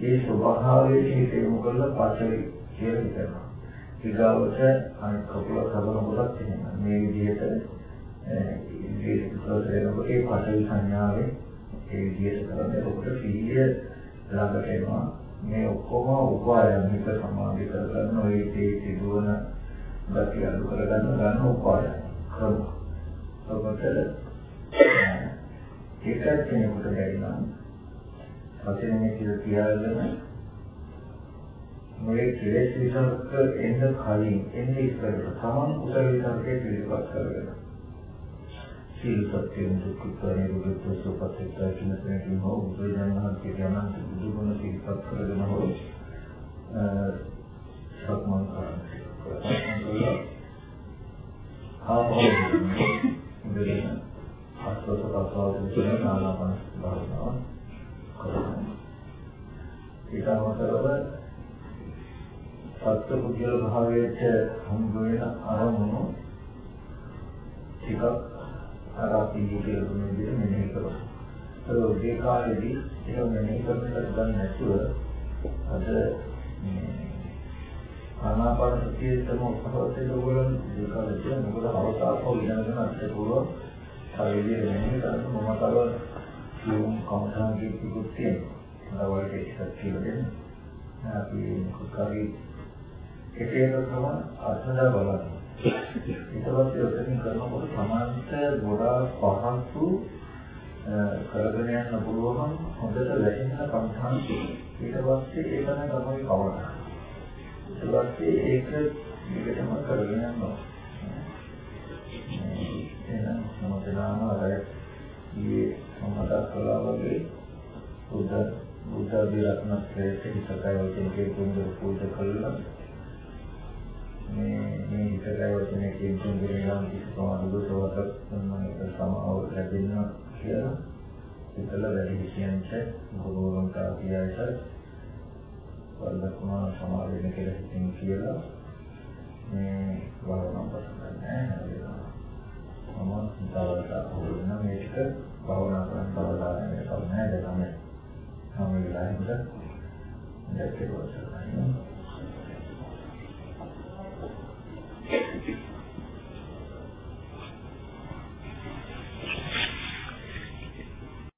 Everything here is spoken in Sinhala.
ඒ ස්වභාවයේ හිතේ මොකද පස්සේ කියලා හිතනවා. ඊගාවට අනිත් කකුල කරනකොටත් එහෙම මේ විදිහට ඒ විශ්වාසයෙන්කොට ඒ පස්සේ සංඥාවේ ඒ විදිහට කරන්නේ එතකොට සිහිය ළඟට එනවා. මේ ඔක්කොම උපායන් හිත සමාධි කරගන්න ඔය ඒ සිදුවන ගතිය අඩු කරගන්න ගන්න උපායන් ක්‍රම. ඔබට ඒකත් කෙනෙකුට බැරි නම් වචනේ කියලා තියාගෙන මේ කෙලෙස් විසර්ක එන්න කලින් එන්නේ ඉස්සරට තමන් කුසල විසර්කේ පිළිපත් කරගෙන සීල සත්‍යයෙන් දුක්ඛ නිරෝධ සෝපත්‍ය කියන තැනකින් හෝ බුදුරජාණන් කියනන් බුදුගුණ සිහිපත් කරගෙන හෝ සක්මන් කරන්නේ ආපහු ඉඳගෙන අස්වස ප්‍රසවාස කියන ආනාපාන භාවනාව කරනවා. ඊට අමතරව සත්‍ය පුද්ගල භාවයට හම්බ වෙන අරමුණු ටිකක් අර අපි කියලා දුන්න විදිහට මෙනෙහි කරනවා. ඒ ඔය කාලෙදී ඒක මෙනෙහි කරන්නට ගන්න නැතුව අද ආනාපාන සතිය තම උපසවතේ ඔයගොල්ලෝ ඒ කාලේ මොකද අවස්ථාවක් ඉගෙනගෙන අත්දැක පුළුවන්. ශරීරයේ මෙනෙහි කරන මම තව කියුම් කමඨාන්ගේ පිටුත් තියෙනවා. වලට ඉස්සත් කියලා දෙන්න. අපි කුකාරි එකේක තමයි අත්දැක බලන්න. ඊට පස්සේ ඔතනින් කරනකොට සමාන්ත ගොඩාක් පහසු කරගෙන යන්න පුළුවන් හොඳට වැටෙන කමඨාන් ඊට පස්සේ ඒක තමයි තමයි කවරන. ඊට පස්සේ ඒක විකටම කරගෙන යනවා. මතක් කළා වගේ බුද්ධ බුද්ධ විරත්න ශ්‍රේෂ්ඨ හිතකය වචනකේ කුඳු පූජා කළා. මේ මේ හිතකය වචනේ කියන දෙයක් කිසි සමානුභවයක් සම්මානික සමාව ලැබෙන්න කියලා හිතල වැඩි විශයන්ට ගුරුවරුන්ට අධ්‍යයයට වර්ධකුණා සමාවෙන්න කියලා හිතින් කියලා මේ වරණම් පටන් ගන්න अंदर बैठे हुआ चल रहा है